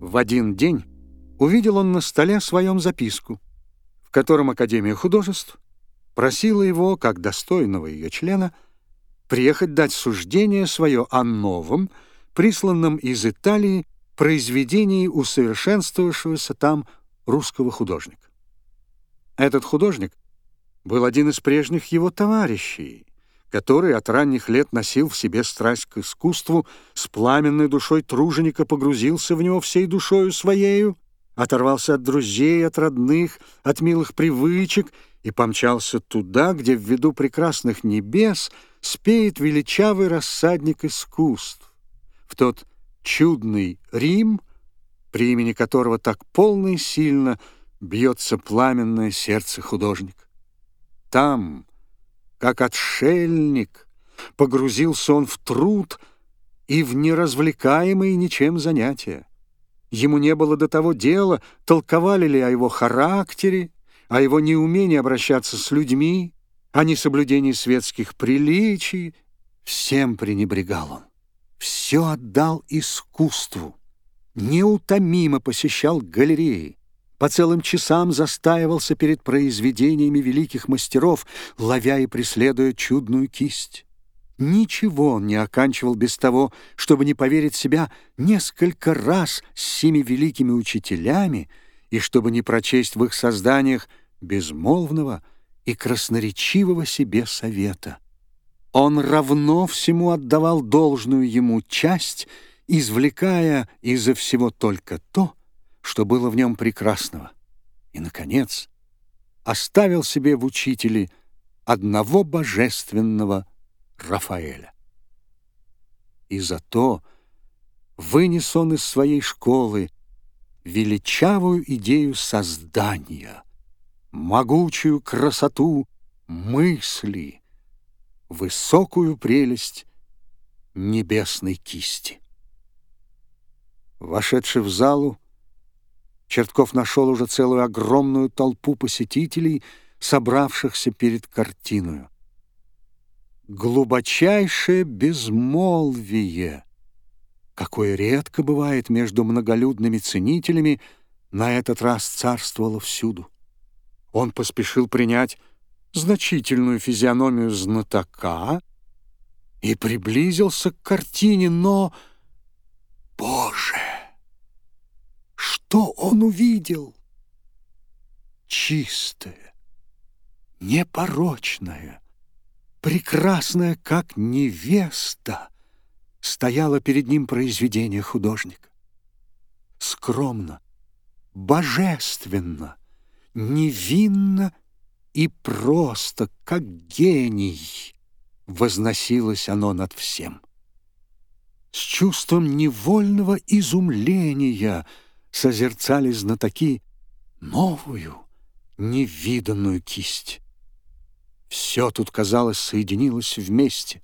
В один день увидел он на столе своем записку, в котором Академия художеств просила его, как достойного ее члена, приехать дать суждение свое о новом, присланном из Италии, произведении усовершенствовавшегося там русского художника. Этот художник был один из прежних его товарищей, который от ранних лет носил в себе страсть к искусству, с пламенной душой труженика погрузился в него всей душою своею, оторвался от друзей, от родных, от милых привычек и помчался туда, где в виду прекрасных небес спеет величавый рассадник искусств, в тот чудный Рим, при имени которого так полно и сильно бьется пламенное сердце художника. Там, как отшельник, погрузился он в труд и в неразвлекаемые ничем занятия. Ему не было до того дела, толковали ли о его характере, о его неумении обращаться с людьми, о несоблюдении светских приличий. Всем пренебрегал он, все отдал искусству, неутомимо посещал галереи, по целым часам застаивался перед произведениями великих мастеров, ловя и преследуя чудную кисть. Ничего он не оканчивал без того, чтобы не поверить себя несколько раз с семи великими учителями и чтобы не прочесть в их созданиях безмолвного и красноречивого себе совета. Он равно всему отдавал должную ему часть, извлекая изо всего только то, что было в нем прекрасного. И, наконец, оставил себе в учителе одного божественного Рафаэля. И зато вынес он из своей школы величавую идею создания, могучую красоту мысли, высокую прелесть небесной кисти. Вошедший в залу, Чертков нашел уже целую огромную толпу посетителей, собравшихся перед картиной. Глубочайшее безмолвие, какое редко бывает между многолюдными ценителями, на этот раз царствовало всюду. Он поспешил принять значительную физиономию знатока и приблизился к картине, но... Боже! Что он увидел? Чистое, непорочное, прекрасное, как невеста, стояло перед ним произведение художника. Скромно, божественно, невинно и просто, как гений, возносилось оно над всем. С чувством невольного изумления — созерцали знатоки новую, невиданную кисть. Все тут, казалось, соединилось вместе.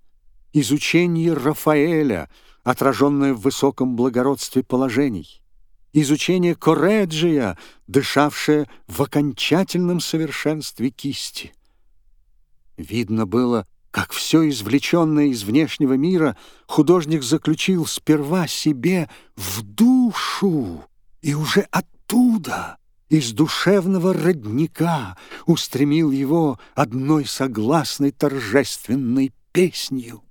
Изучение Рафаэля, отраженное в высоком благородстве положений. Изучение Корреджия, дышавшее в окончательном совершенстве кисти. Видно было, как все извлеченное из внешнего мира художник заключил сперва себе в душу, и уже оттуда, из душевного родника, устремил его одной согласной торжественной песнью.